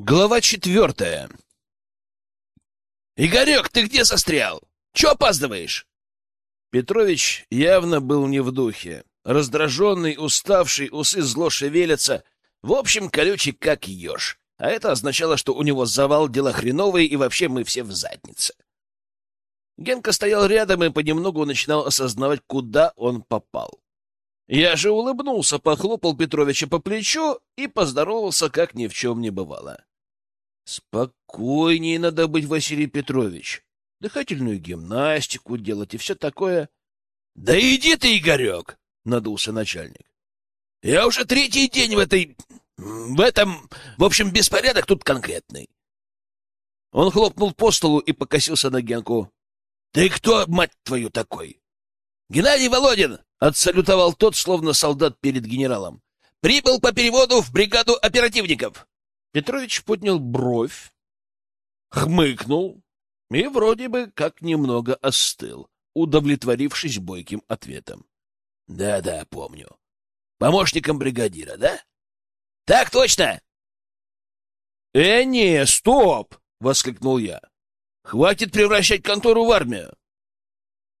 Глава четвертая. «Игорек, ты где застрял? Чего опаздываешь?» Петрович явно был не в духе. Раздраженный, уставший, усы зло шевелятся. В общем, колючий как еж. А это означало, что у него завал, дела хреновые, и вообще мы все в заднице. Генка стоял рядом и понемногу начинал осознавать, куда он попал. Я же улыбнулся, похлопал Петровича по плечу и поздоровался, как ни в чем не бывало. Спокойнее надо быть, Василий Петрович. Дыхательную гимнастику делать и все такое. — Да иди ты, Игорек! — надулся начальник. — Я уже третий день в этой... в этом... В общем, беспорядок тут конкретный. Он хлопнул по столу и покосился на Генку. — Ты кто, мать твою, такой? — Геннадий Володин! — отсалютовал тот, словно солдат перед генералом. — Прибыл по переводу в бригаду оперативников. Петрович поднял бровь, хмыкнул и вроде бы как немного остыл, удовлетворившись бойким ответом. «Да — Да-да, помню. Помощником бригадира, да? — Так точно! — Э, не, стоп! — воскликнул я. — Хватит превращать контору в армию.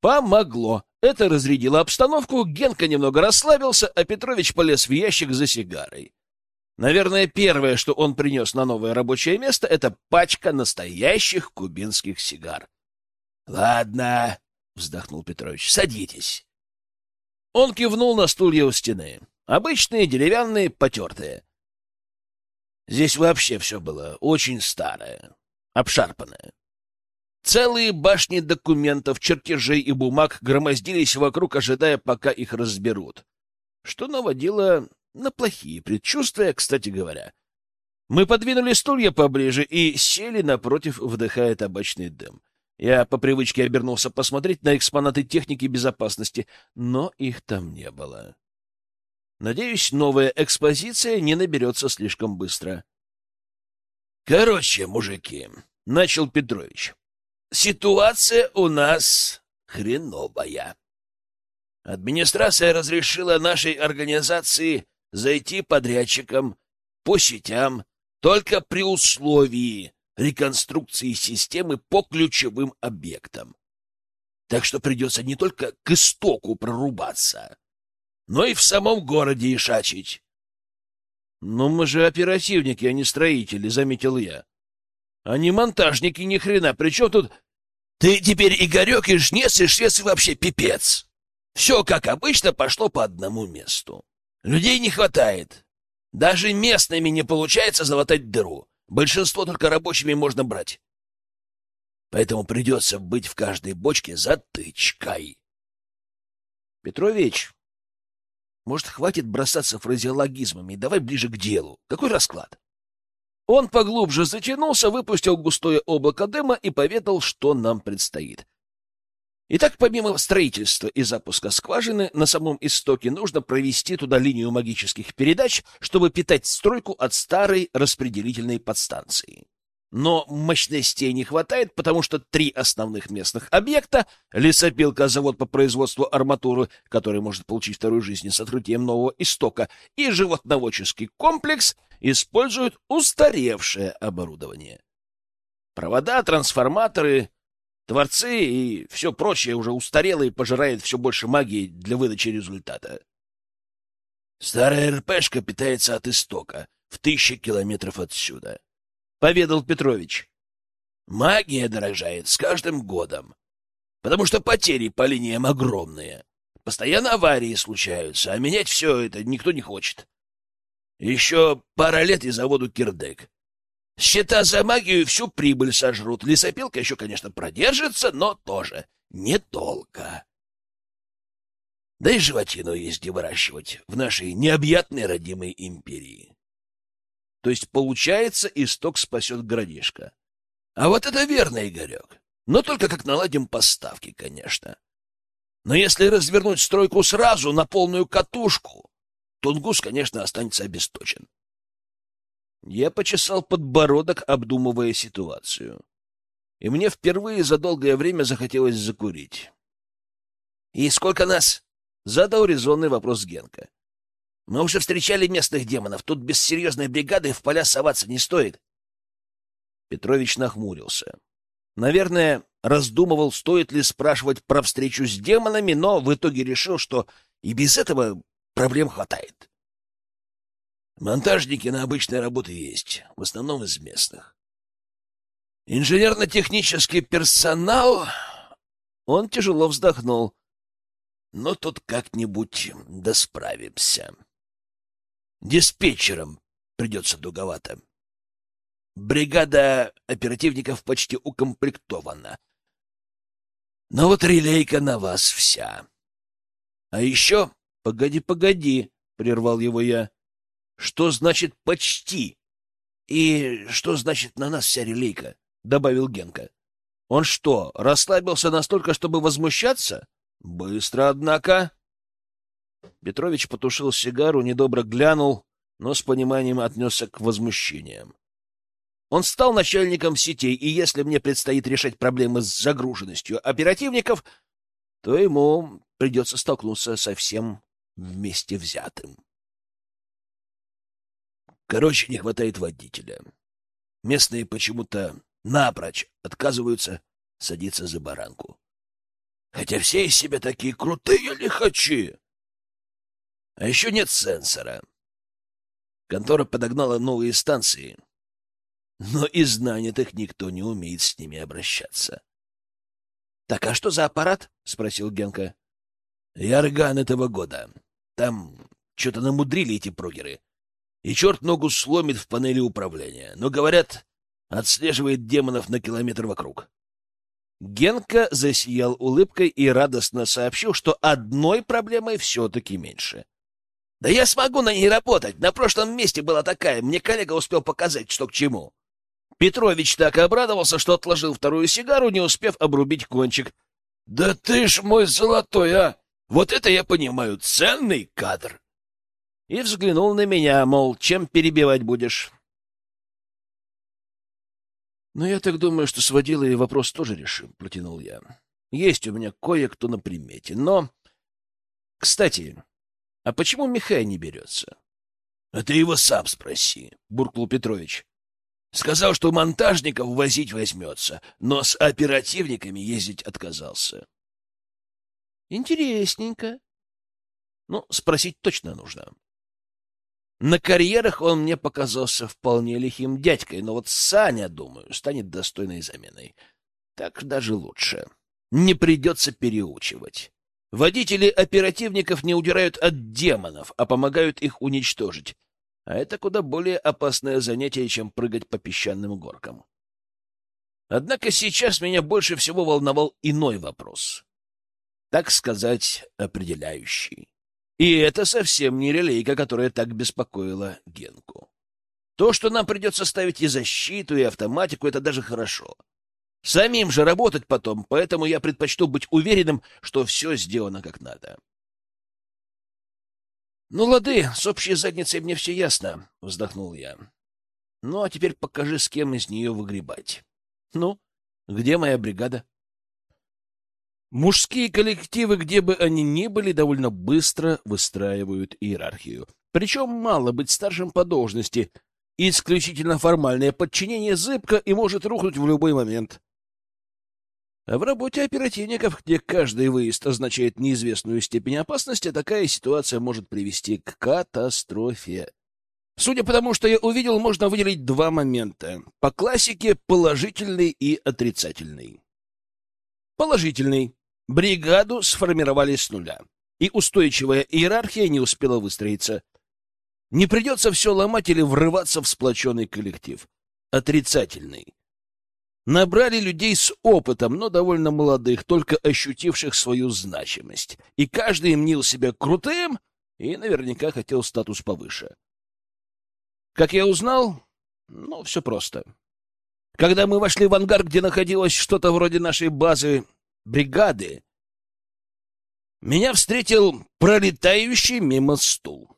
Помогло. Это разрядило обстановку, Генка немного расслабился, а Петрович полез в ящик за сигарой. Наверное, первое, что он принес на новое рабочее место, это пачка настоящих кубинских сигар. — Ладно, — вздохнул Петрович, — садитесь. Он кивнул на стулья у стены. Обычные, деревянные, потертые. Здесь вообще все было очень старое, обшарпанное. Целые башни документов, чертежей и бумаг громоздились вокруг, ожидая, пока их разберут. Что наводило на плохие предчувствия, кстати говоря. Мы подвинули стулья поближе и сели напротив, вдыхая табачный дым. Я по привычке обернулся посмотреть на экспонаты техники безопасности, но их там не было. Надеюсь, новая экспозиция не наберется слишком быстро. — Короче, мужики, — начал Петрович, — ситуация у нас хреновая. Администрация разрешила нашей организации зайти подрядчикам по сетям только при условии реконструкции системы по ключевым объектам. Так что придется не только к истоку прорубаться, но и в самом городе ишачить. — Но мы же оперативники, а не строители, — заметил я. — не монтажники ни хрена. Причем тут... — Ты теперь Игорек и жнец, и швец, и вообще пипец. Все, как обычно, пошло по одному месту. Людей не хватает. Даже местными не получается залатать дыру. Большинство только рабочими можно брать. Поэтому придется быть в каждой бочке затычкой. Петрович, может, хватит бросаться фразеологизмами, давай ближе к делу. Какой расклад? Он поглубже затянулся, выпустил густое облако дыма и поведал, что нам предстоит. Итак, помимо строительства и запуска скважины, на самом истоке нужно провести туда линию магических передач, чтобы питать стройку от старой распределительной подстанции. Но мощностей не хватает, потому что три основных местных объекта — лесопилка, завод по производству арматуры, который может получить вторую жизнь с открытием нового истока, и животноводческий комплекс — используют устаревшее оборудование. Провода, трансформаторы, Творцы и все прочее уже устарело и пожирает все больше магии для выдачи результата. Старая РПшка питается от истока, в тысячи километров отсюда, — поведал Петрович. Магия дорожает с каждым годом, потому что потери по линиям огромные. Постоянно аварии случаются, а менять все это никто не хочет. Еще пара лет и заводу кирдык. Счета за магию всю прибыль сожрут. Лесопилка еще, конечно, продержится, но тоже недолго. Да и животину есть выращивать в нашей необъятной родимой империи. То есть, получается, исток спасет городишко. А вот это верно, Игорек. Но только как наладим поставки, конечно. Но если развернуть стройку сразу на полную катушку, Тунгус, конечно, останется обесточен. Я почесал подбородок, обдумывая ситуацию. И мне впервые за долгое время захотелось закурить. «И сколько нас?» — задал резонный вопрос Генка. «Мы уже встречали местных демонов. Тут без серьезной бригады в поля соваться не стоит». Петрович нахмурился. Наверное, раздумывал, стоит ли спрашивать про встречу с демонами, но в итоге решил, что и без этого проблем хватает. Монтажники на обычной работы есть, в основном из местных. Инженерно-технический персонал... Он тяжело вздохнул. Но тут как-нибудь досправимся. Диспетчером придется дуговато. Бригада оперативников почти укомплектована. Но вот релейка на вас вся. А еще... Погоди, погоди, — прервал его я. Что значит «почти»? И что значит «на нас вся релейка»? — добавил Генка. Он что, расслабился настолько, чтобы возмущаться? Быстро, однако. Петрович потушил сигару, недобро глянул, но с пониманием отнесся к возмущениям. Он стал начальником сетей, и если мне предстоит решать проблемы с загруженностью оперативников, то ему придется столкнуться со всем вместе взятым. Короче, не хватает водителя. Местные почему-то напрочь отказываются садиться за баранку. Хотя все из себя такие крутые лихачи. А еще нет сенсора. Контора подогнала новые станции, но из нанятых никто не умеет с ними обращаться. — Так а что за аппарат? — спросил Генка. — Ярган этого года. Там что-то намудрили эти прогеры. И черт ногу сломит в панели управления. Но, говорят, отслеживает демонов на километр вокруг. Генка засиял улыбкой и радостно сообщил, что одной проблемой все-таки меньше. — Да я смогу на ней работать. На прошлом месте была такая. Мне коллега успел показать, что к чему. Петрович так обрадовался, что отложил вторую сигару, не успев обрубить кончик. — Да ты ж мой золотой, а! Вот это я понимаю, ценный кадр! И взглянул на меня, мол, чем перебивать будешь? — Ну, я так думаю, что с водилой вопрос тоже решим, — протянул я. — Есть у меня кое-кто на примете, но... Кстати, а почему Михай не берется? — А ты его сам спроси, — буркнул Петрович. Сказал, что монтажников возить возьмется, но с оперативниками ездить отказался. Интересненько. Ну, спросить точно нужно. На карьерах он мне показался вполне лихим дядькой, но вот Саня, думаю, станет достойной заменой. Так даже лучше. Не придется переучивать. Водители оперативников не удирают от демонов, а помогают их уничтожить. А это куда более опасное занятие, чем прыгать по песчаным горкам. Однако сейчас меня больше всего волновал иной вопрос. Так сказать, определяющий. И это совсем не релейка, которая так беспокоила Генку. То, что нам придется ставить и защиту, и автоматику, это даже хорошо. Самим же работать потом, поэтому я предпочту быть уверенным, что все сделано как надо. «Ну, лады, с общей задницей мне все ясно», — вздохнул я. «Ну, а теперь покажи, с кем из нее выгребать. Ну, где моя бригада?» Мужские коллективы, где бы они ни были, довольно быстро выстраивают иерархию. Причем мало быть старшим по должности. Исключительно формальное подчинение зыбко и может рухнуть в любой момент. А в работе оперативников, где каждый выезд означает неизвестную степень опасности, такая ситуация может привести к катастрофе. Судя по тому, что я увидел, можно выделить два момента. По классике положительный и отрицательный. Положительный. Бригаду сформировали с нуля, и устойчивая иерархия не успела выстроиться. Не придется все ломать или врываться в сплоченный коллектив. Отрицательный. Набрали людей с опытом, но довольно молодых, только ощутивших свою значимость. И каждый мнил себя крутым и наверняка хотел статус повыше. Как я узнал? Ну, все просто. Когда мы вошли в ангар, где находилось что-то вроде нашей базы бригады, меня встретил пролетающий мимо стул.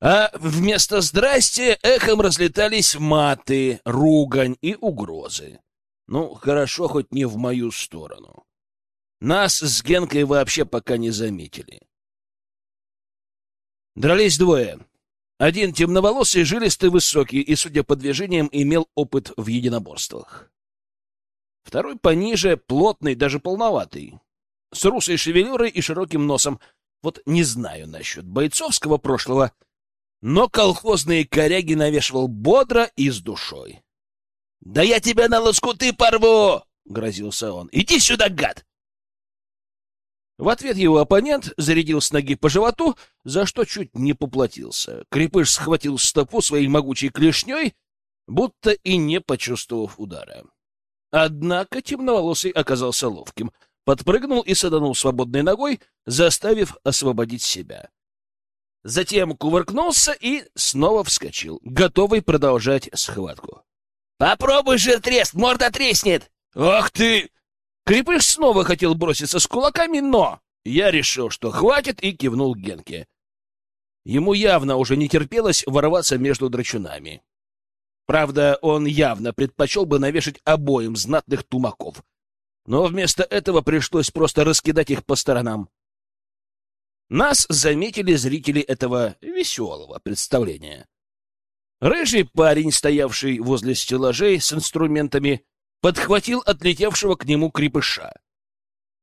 А вместо «здрасте» эхом разлетались маты, ругань и угрозы. Ну, хорошо, хоть не в мою сторону. Нас с Генкой вообще пока не заметили. Дрались двое. Один темноволосый, жилистый, высокий и, судя по движениям, имел опыт в единоборствах. Второй пониже, плотный, даже полноватый, с русой шевелюрой и широким носом. Вот не знаю насчет бойцовского прошлого, но колхозные коряги навешивал бодро и с душой. — Да я тебя на лоскуты порву! — грозился он. — Иди сюда, гад! В ответ его оппонент зарядил с ноги по животу, за что чуть не поплатился. Крепыш схватил стопу своей могучей клешней, будто и не почувствовав удара. Однако темноволосый оказался ловким, подпрыгнул и саданул свободной ногой, заставив освободить себя. Затем кувыркнулся и снова вскочил, готовый продолжать схватку. «Попробуй же трест, морда треснет!» «Ах ты!» Крепыш снова хотел броситься с кулаками, но я решил, что хватит, и кивнул Генке. Ему явно уже не терпелось ворваться между драчунами. Правда, он явно предпочел бы навешать обоим знатных тумаков. Но вместо этого пришлось просто раскидать их по сторонам. Нас заметили зрители этого веселого представления. Рыжий парень, стоявший возле стеллажей с инструментами, подхватил отлетевшего к нему крепыша.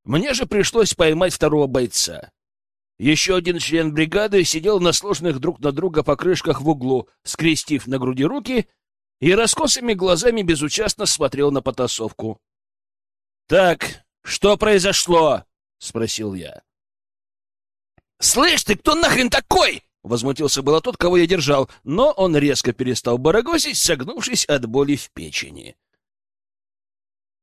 Мне же пришлось поймать второго бойца. Еще один член бригады сидел на сложных друг на друга покрышках в углу, скрестив на груди руки и раскосыми глазами безучастно смотрел на потасовку. — Так, что произошло? — спросил я. — Слышь ты, кто нахрен такой? — возмутился было тот, кого я держал, но он резко перестал барагозить, согнувшись от боли в печени.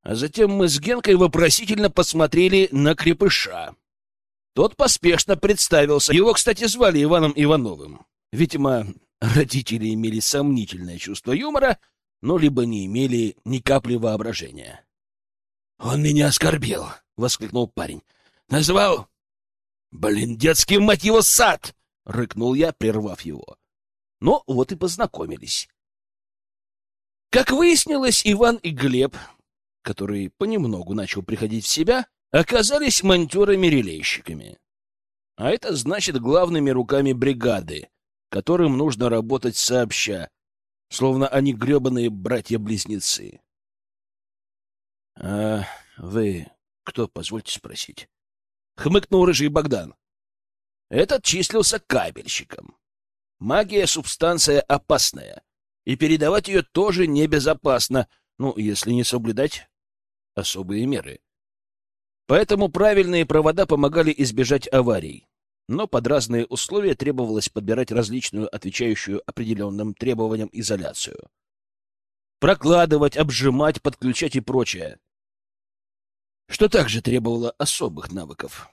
А затем мы с Генкой вопросительно посмотрели на крепыша. Тот поспешно представился. Его, кстати, звали Иваном Ивановым. Видимо, Родители имели сомнительное чувство юмора, но либо не имели ни капли воображения. — Он меня оскорбил! — воскликнул парень. — Назвал... — Блин, детский, мать его, сад! — рыкнул я, прервав его. Ну, вот и познакомились. Как выяснилось, Иван и Глеб, который понемногу начал приходить в себя, оказались монтерами-релейщиками. А это значит главными руками бригады, которым нужно работать сообща, словно они гребаные братья-близнецы. — А вы кто, позвольте спросить? — хмыкнул рыжий Богдан. Этот числился кабельщиком. Магия — субстанция опасная, и передавать ее тоже небезопасно, ну, если не соблюдать особые меры. Поэтому правильные провода помогали избежать аварий но под разные условия требовалось подбирать различную, отвечающую определенным требованиям изоляцию. Прокладывать, обжимать, подключать и прочее. Что также требовало особых навыков.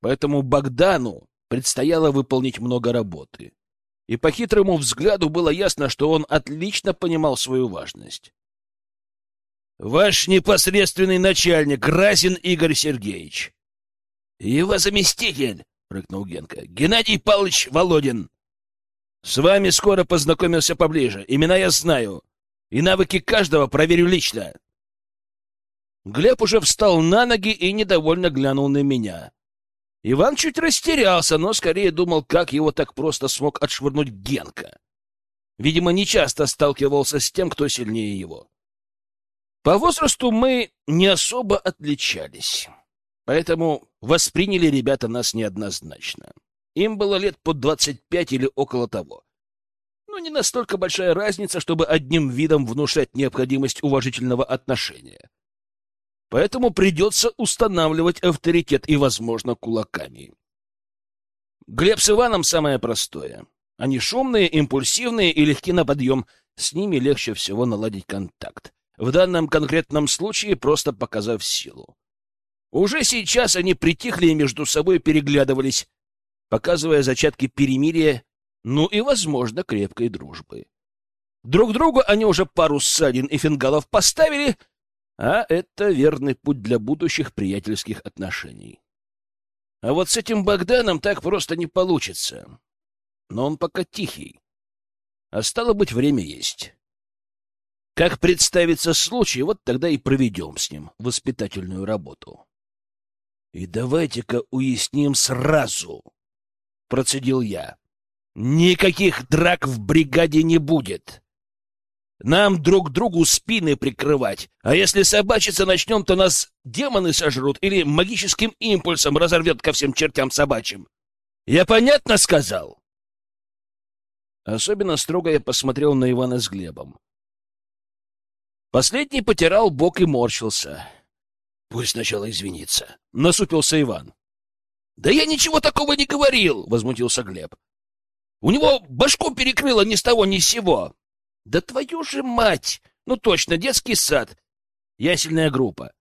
Поэтому Богдану предстояло выполнить много работы. И по хитрому взгляду было ясно, что он отлично понимал свою важность. «Ваш непосредственный начальник, Разин Игорь Сергеевич», — Его заместитель, — рыкнул Генка, — Геннадий Павлович Володин. С вами скоро познакомился поближе. Имена я знаю. И навыки каждого проверю лично. Глеб уже встал на ноги и недовольно глянул на меня. Иван чуть растерялся, но скорее думал, как его так просто смог отшвырнуть Генка. Видимо, нечасто сталкивался с тем, кто сильнее его. По возрасту мы не особо отличались. Поэтому восприняли ребята нас неоднозначно. Им было лет по двадцать пять или около того. Но не настолько большая разница, чтобы одним видом внушать необходимость уважительного отношения. Поэтому придется устанавливать авторитет и, возможно, кулаками. Глеб с Иваном самое простое. Они шумные, импульсивные и легки на подъем. С ними легче всего наладить контакт. В данном конкретном случае просто показав силу. Уже сейчас они притихли и между собой переглядывались, показывая зачатки перемирия, ну и, возможно, крепкой дружбы. Друг другу они уже пару ссадин и фингалов поставили, а это верный путь для будущих приятельских отношений. А вот с этим Богданом так просто не получится. Но он пока тихий. А стало быть, время есть. Как представится случай, вот тогда и проведем с ним воспитательную работу. И давайте-ка уясним сразу, процедил я. Никаких драк в бригаде не будет. Нам друг другу спины прикрывать. А если собачиться начнем, то нас демоны сожрут или магическим импульсом разорвет ко всем чертям собачьим. Я понятно сказал? Особенно строго я посмотрел на Ивана с Глебом. Последний потирал бок и морщился. Пусть сначала извинится. Насупился Иван. Да я ничего такого не говорил, возмутился Глеб. У него башку перекрыло ни с того ни с сего. Да твою же мать! Ну точно, детский сад. Ясельная группа.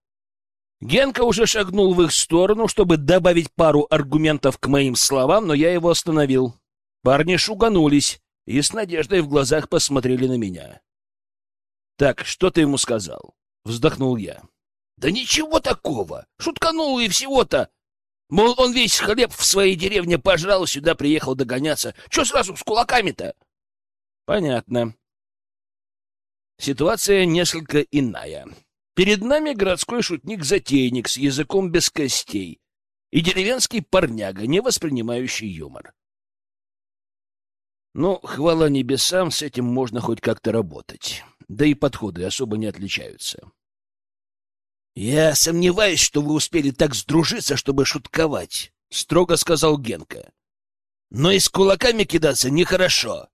Генка уже шагнул в их сторону, чтобы добавить пару аргументов к моим словам, но я его остановил. Парни шуганулись и с надеждой в глазах посмотрели на меня. «Так, что ты ему сказал?» — вздохнул я. «Да ничего такого! Шутканул и всего-то! Мол, он весь хлеб в своей деревне пожрал, сюда приехал догоняться. Че сразу с кулаками-то?» «Понятно. Ситуация несколько иная. Перед нами городской шутник-затейник с языком без костей и деревенский парняга, не воспринимающий юмор. Ну, хвала небесам, с этим можно хоть как-то работать. Да и подходы особо не отличаются. «Я сомневаюсь, что вы успели так сдружиться, чтобы шутковать», — строго сказал Генка. «Но и с кулаками кидаться нехорошо.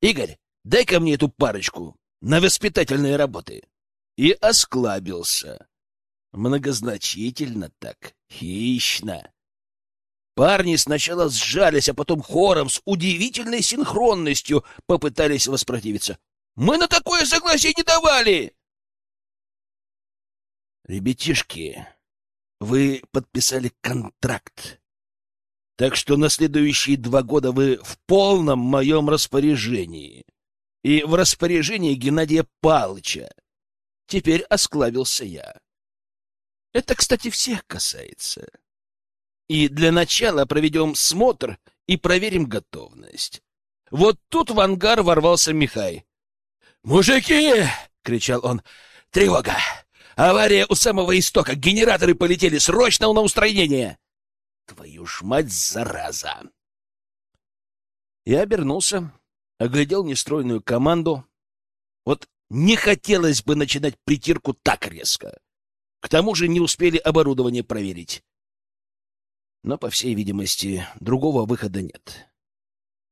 Игорь, дай-ка мне эту парочку на воспитательные работы. И осклабился. Многозначительно так, хищно. Парни сначала сжались, а потом хором с удивительной синхронностью попытались воспротивиться. «Мы на такое согласие не давали!» «Ребятишки, вы подписали контракт, так что на следующие два года вы в полном моем распоряжении и в распоряжении Геннадия Палыча. Теперь осклавился я. Это, кстати, всех касается. И для начала проведем смотр и проверим готовность. Вот тут в ангар ворвался Михай. «Мужики!» — кричал он. «Тревога! Авария у самого истока! Генераторы полетели! Срочно на устранение!» «Твою ж мать, зараза!» Я обернулся оглядел нестройную команду. Вот не хотелось бы начинать притирку так резко. К тому же не успели оборудование проверить. Но, по всей видимости, другого выхода нет.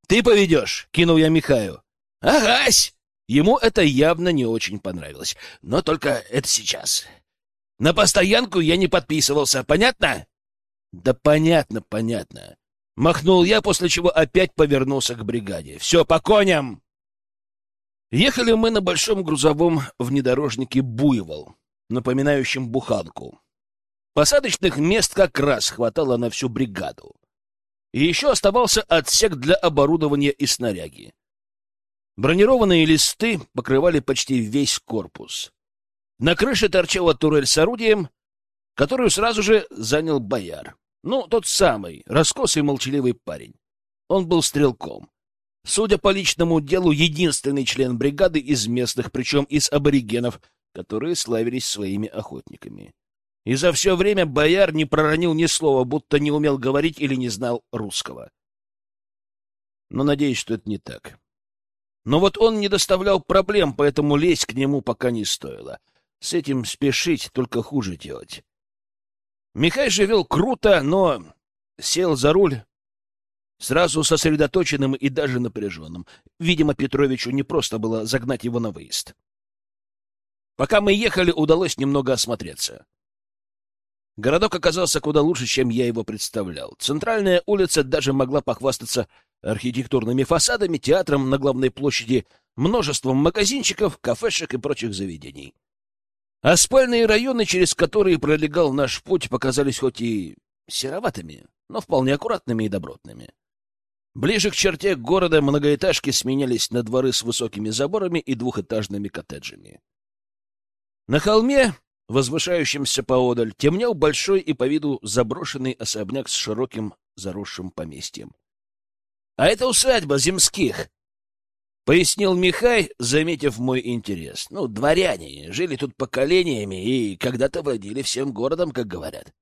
«Ты поведешь!» — кинул я Михаю. «Агась!» Ему это явно не очень понравилось. Но только это сейчас. На постоянку я не подписывался. Понятно? Да понятно, понятно. Махнул я, после чего опять повернулся к бригаде. «Все, по коням!» Ехали мы на большом грузовом внедорожнике «Буйвол», напоминающем буханку. Посадочных мест как раз хватало на всю бригаду. И еще оставался отсек для оборудования и снаряги. Бронированные листы покрывали почти весь корпус. На крыше торчала турель с орудием, которую сразу же занял бояр. Ну, тот самый, раскосый молчаливый парень. Он был стрелком. Судя по личному делу, единственный член бригады из местных, причем из аборигенов, которые славились своими охотниками. И за все время бояр не проронил ни слова, будто не умел говорить или не знал русского. Но надеюсь, что это не так. Но вот он не доставлял проблем, поэтому лезть к нему пока не стоило. С этим спешить только хуже делать. Михай же вел круто, но сел за руль сразу сосредоточенным и даже напряженным. Видимо, Петровичу не просто было загнать его на выезд. Пока мы ехали, удалось немного осмотреться. Городок оказался куда лучше, чем я его представлял. Центральная улица даже могла похвастаться архитектурными фасадами, театром на главной площади, множеством магазинчиков, кафешек и прочих заведений. А спальные районы, через которые пролегал наш путь, показались хоть и сероватыми, но вполне аккуратными и добротными. Ближе к черте города многоэтажки сменялись на дворы с высокими заборами и двухэтажными коттеджами. На холме, возвышающемся поодаль, темнел большой и по виду заброшенный особняк с широким заросшим поместьем. — А это усадьба земских, — пояснил Михай, заметив мой интерес. Ну, дворяне жили тут поколениями и когда-то владели всем городом, как говорят.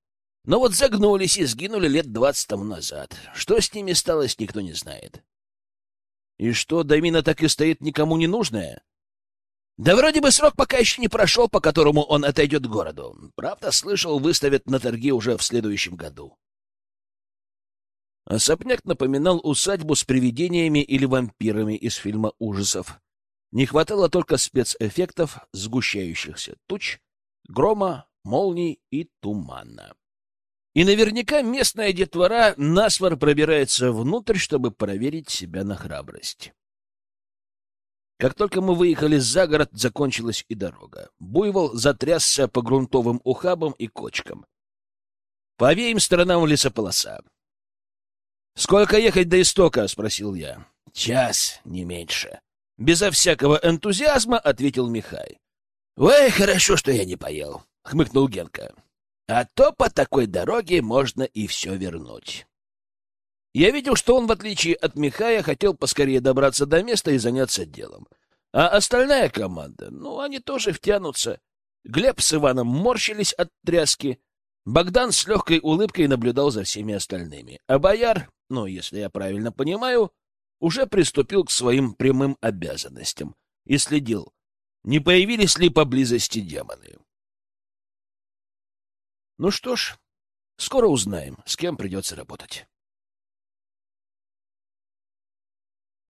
Но вот загнулись и сгинули лет двадцать тому назад. Что с ними сталось, никто не знает. И что, Дамина так и стоит никому не нужная? Да вроде бы срок пока еще не прошел, по которому он отойдет к городу. Правда, слышал, выставят на торги уже в следующем году. Особняк напоминал усадьбу с привидениями или вампирами из фильма ужасов. Не хватало только спецэффектов, сгущающихся туч, грома, молний и тумана. И наверняка местная детвора насвор пробирается внутрь, чтобы проверить себя на храбрость. Как только мы выехали за город, закончилась и дорога. Буйвол затрясся по грунтовым ухабам и кочкам. По обеим сторонам лесополоса. «Сколько ехать до истока?» — спросил я. «Час, не меньше». Безо всякого энтузиазма ответил Михай. «Ой, хорошо, что я не поел», — хмыкнул Генка. «А то по такой дороге можно и все вернуть». Я видел, что он, в отличие от Михая, хотел поскорее добраться до места и заняться делом. А остальная команда, ну, они тоже втянутся. Глеб с Иваном морщились от тряски. Богдан с легкой улыбкой наблюдал за всеми остальными. А бояр, ну, если я правильно понимаю, уже приступил к своим прямым обязанностям и следил, не появились ли поблизости демоны. Ну что ж, скоро узнаем, с кем придется работать.